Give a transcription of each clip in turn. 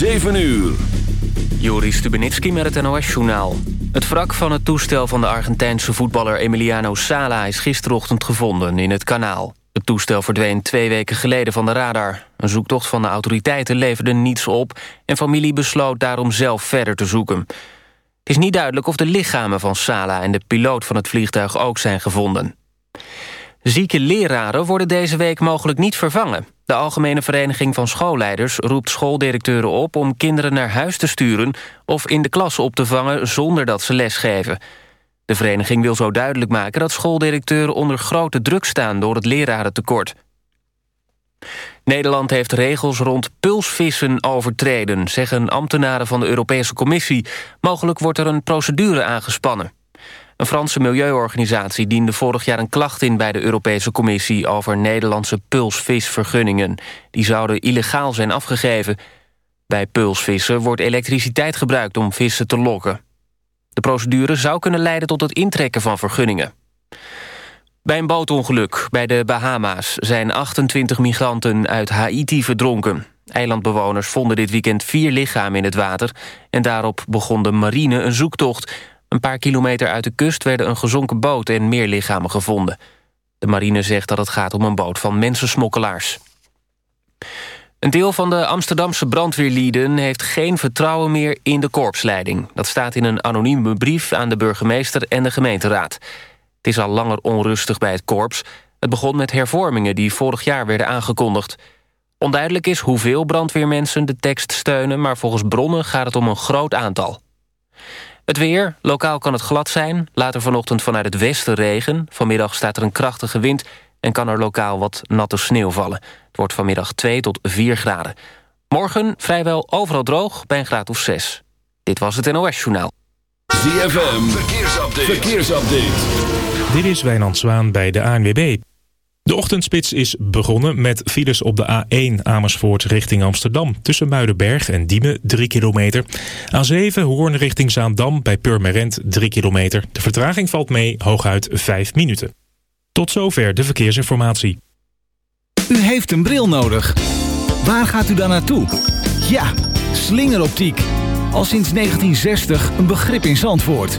7 uur. Joris Stubenitski met het NOS-journaal. Het wrak van het toestel van de Argentijnse voetballer Emiliano Sala... is gisterochtend gevonden in het kanaal. Het toestel verdween twee weken geleden van de radar. Een zoektocht van de autoriteiten leverde niets op... en familie besloot daarom zelf verder te zoeken. Het is niet duidelijk of de lichamen van Sala en de piloot van het vliegtuig ook zijn gevonden. Zieke leraren worden deze week mogelijk niet vervangen. De Algemene Vereniging van Schoolleiders roept schooldirecteuren op... om kinderen naar huis te sturen of in de klas op te vangen zonder dat ze lesgeven. De vereniging wil zo duidelijk maken dat schooldirecteuren onder grote druk staan... door het lerarentekort. Nederland heeft regels rond pulsvissen overtreden... zeggen ambtenaren van de Europese Commissie. Mogelijk wordt er een procedure aangespannen. Een Franse milieuorganisatie diende vorig jaar een klacht in... bij de Europese Commissie over Nederlandse pulsvisvergunningen. Die zouden illegaal zijn afgegeven. Bij pulsvissen wordt elektriciteit gebruikt om vissen te lokken. De procedure zou kunnen leiden tot het intrekken van vergunningen. Bij een bootongeluk bij de Bahama's zijn 28 migranten uit Haiti verdronken. Eilandbewoners vonden dit weekend vier lichamen in het water... en daarop begon de marine een zoektocht... Een paar kilometer uit de kust werden een gezonken boot en meer lichamen gevonden. De marine zegt dat het gaat om een boot van mensensmokkelaars. Een deel van de Amsterdamse brandweerlieden heeft geen vertrouwen meer in de korpsleiding. Dat staat in een anonieme brief aan de burgemeester en de gemeenteraad. Het is al langer onrustig bij het korps. Het begon met hervormingen die vorig jaar werden aangekondigd. Onduidelijk is hoeveel brandweermensen de tekst steunen... maar volgens bronnen gaat het om een groot aantal. Het weer, lokaal kan het glad zijn. Later vanochtend vanuit het westen regen. Vanmiddag staat er een krachtige wind en kan er lokaal wat natte sneeuw vallen. Het wordt vanmiddag 2 tot 4 graden. Morgen vrijwel overal droog bij een graad of 6. Dit was het NOS Journaal. ZFM, verkeersupdate. verkeersupdate. Dit is Wijnand Zwaan bij de ANWB. De ochtendspits is begonnen met files op de A1 Amersfoort richting Amsterdam. Tussen Muidenberg en Diemen 3 kilometer. A7 Hoorn richting Zaandam bij Purmerend 3 kilometer. De vertraging valt mee hooguit 5 minuten. Tot zover de verkeersinformatie. U heeft een bril nodig. Waar gaat u dan naartoe? Ja, slingeroptiek. Al sinds 1960 een begrip in Zandvoort.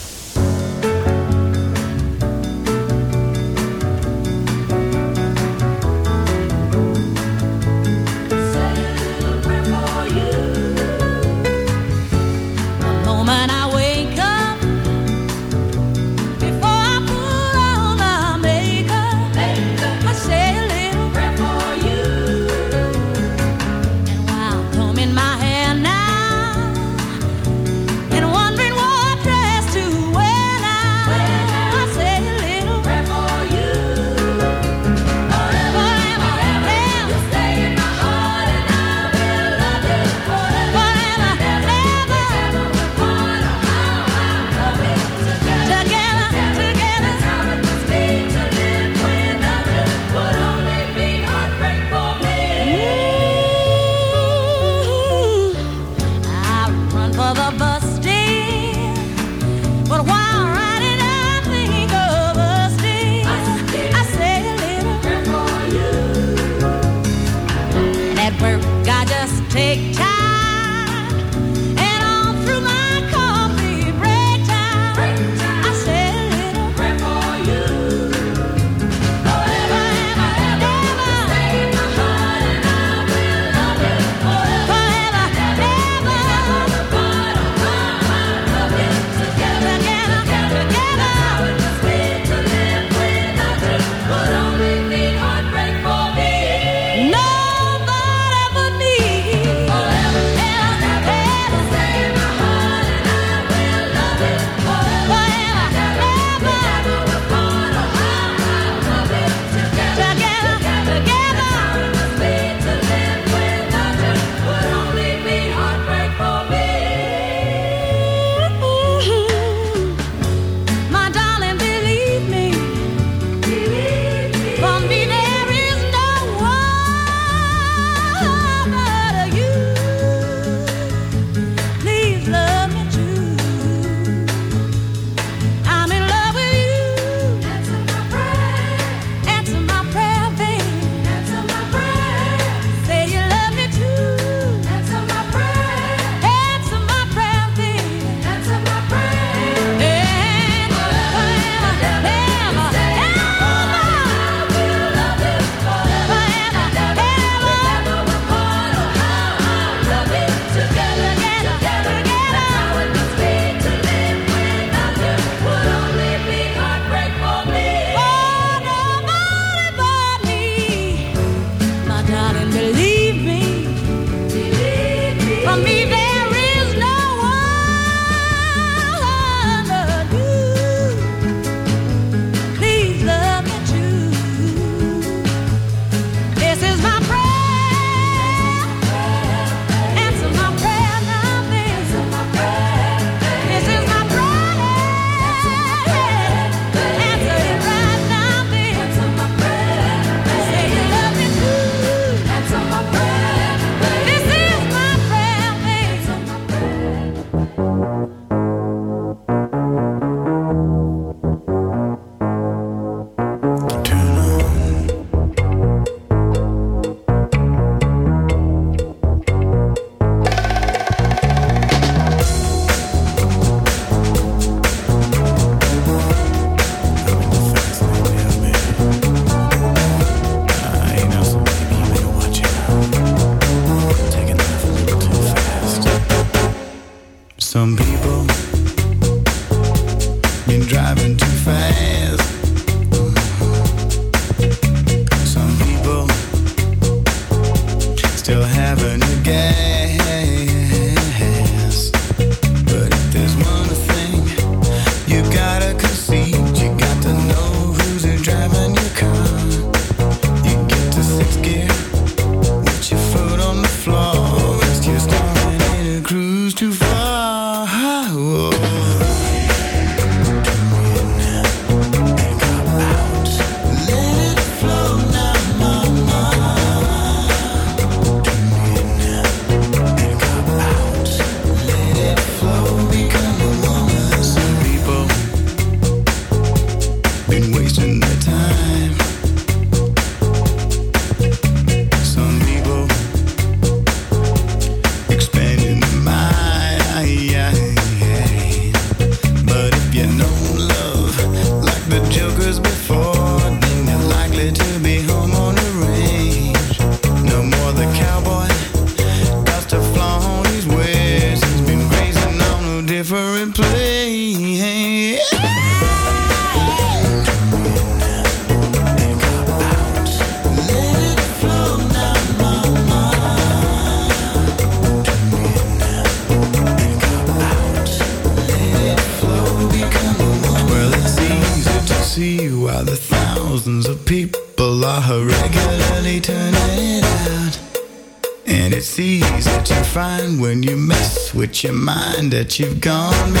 that you've gone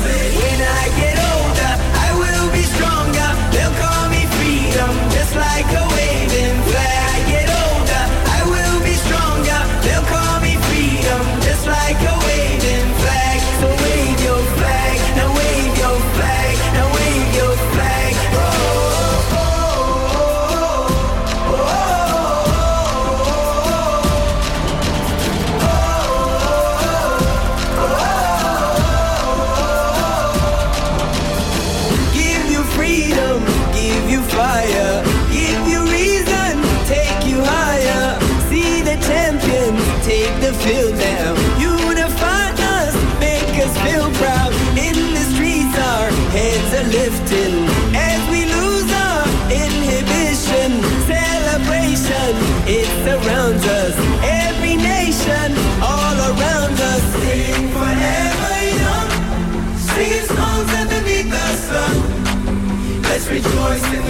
When I get old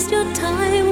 waste your time.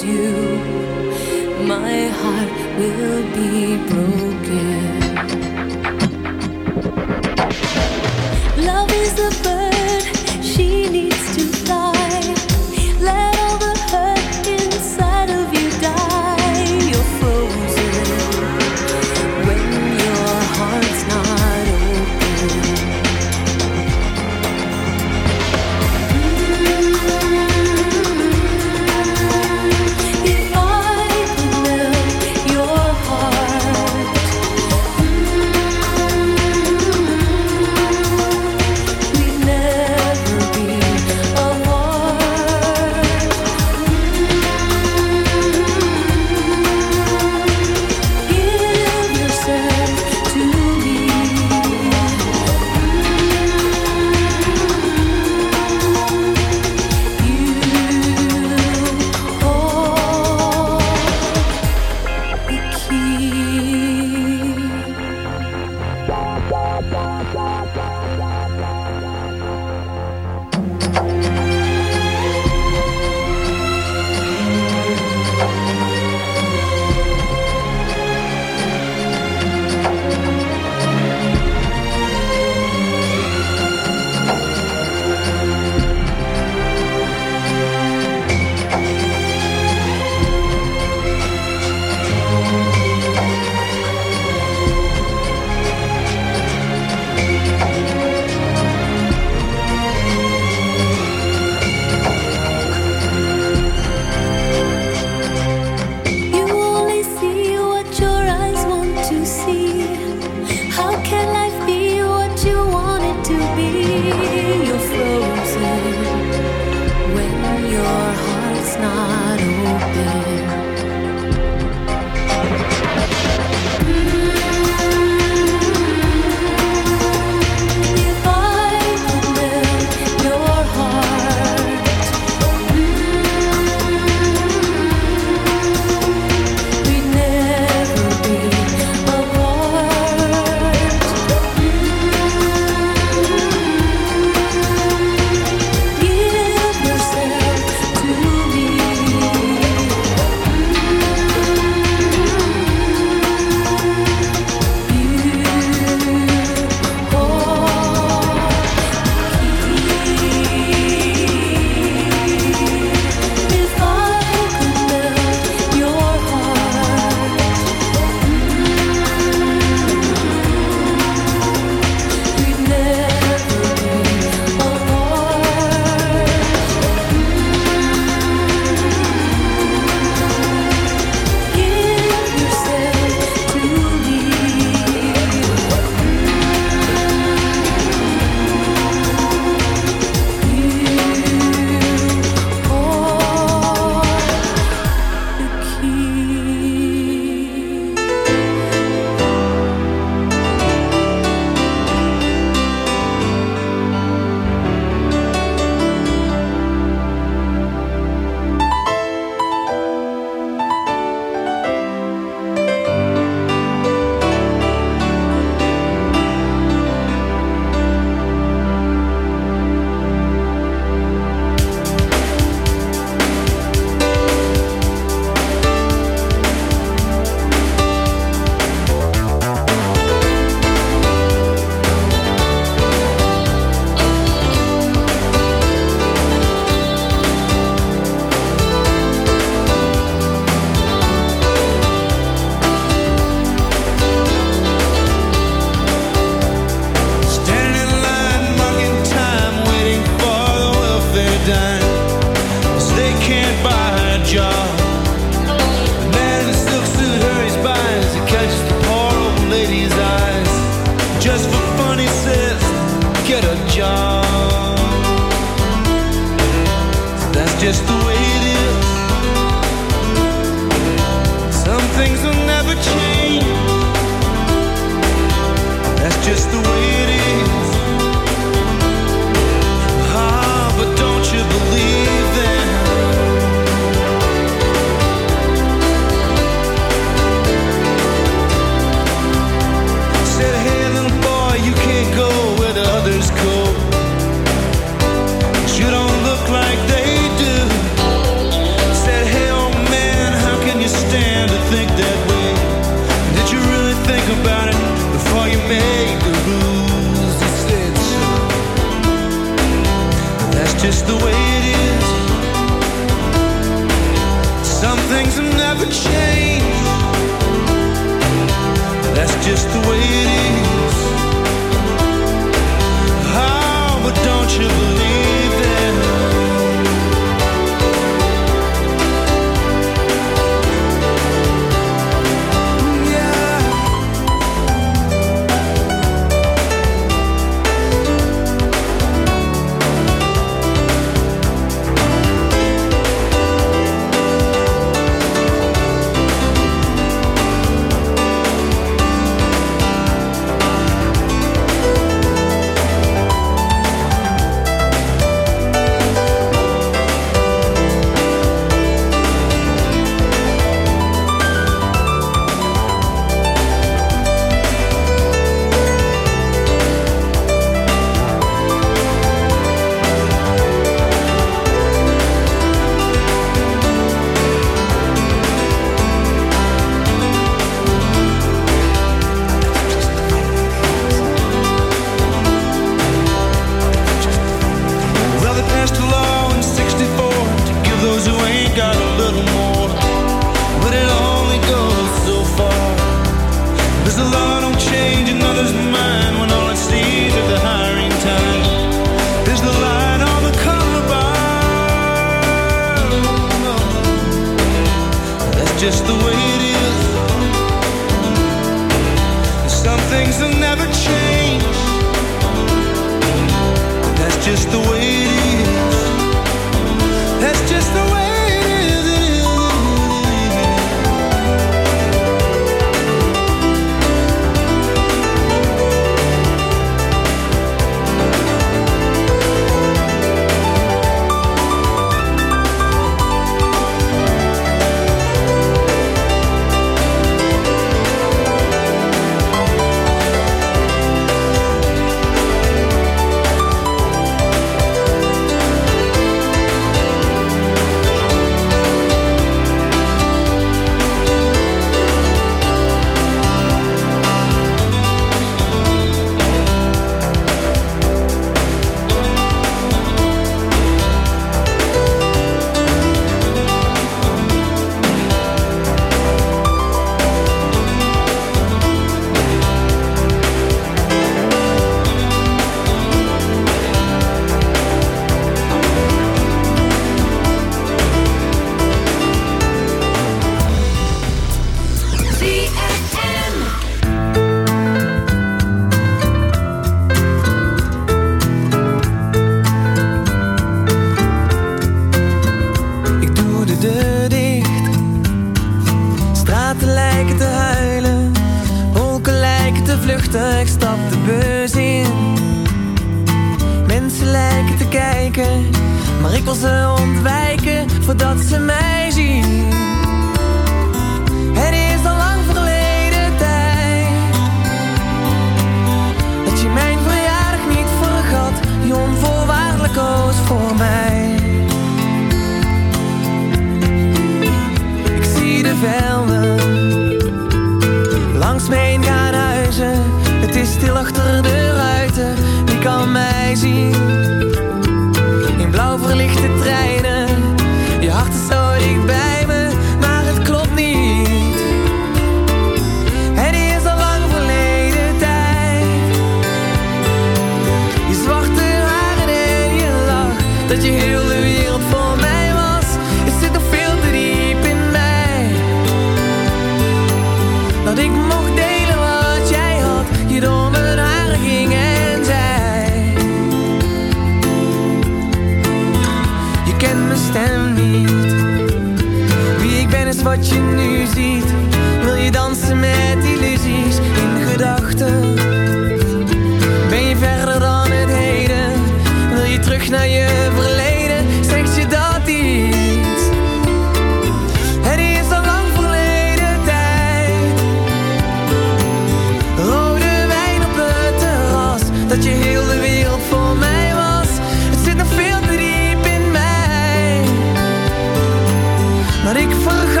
vergaan.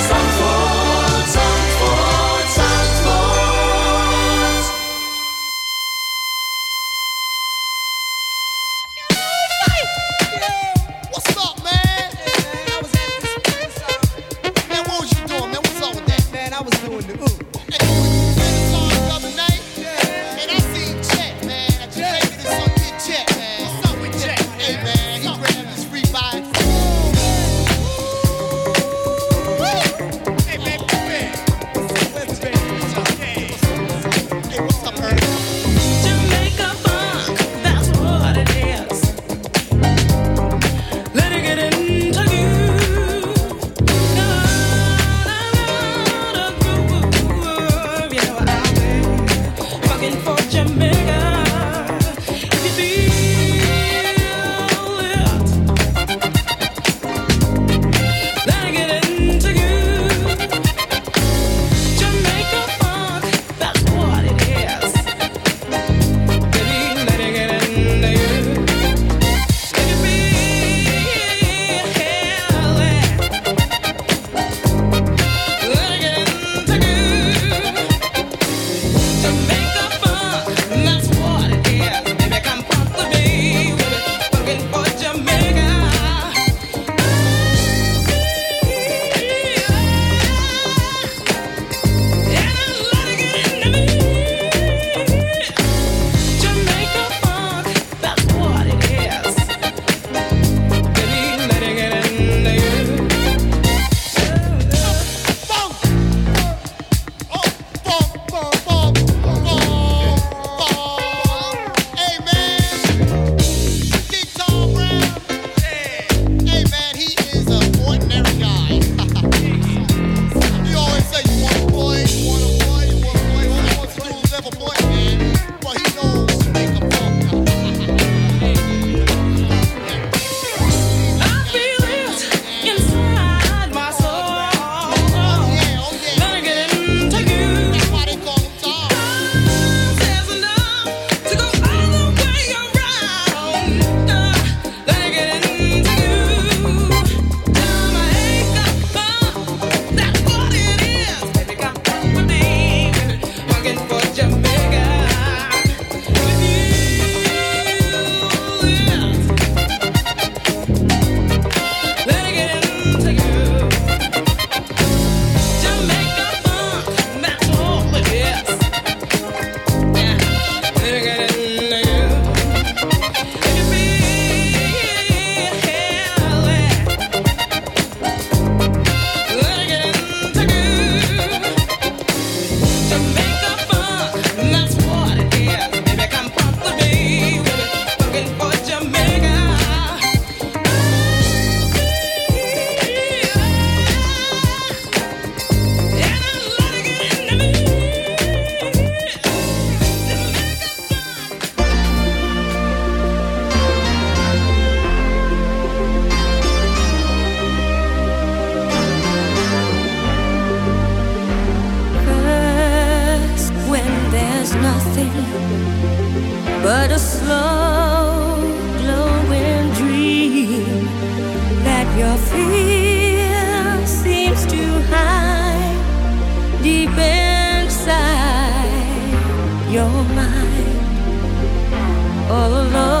love.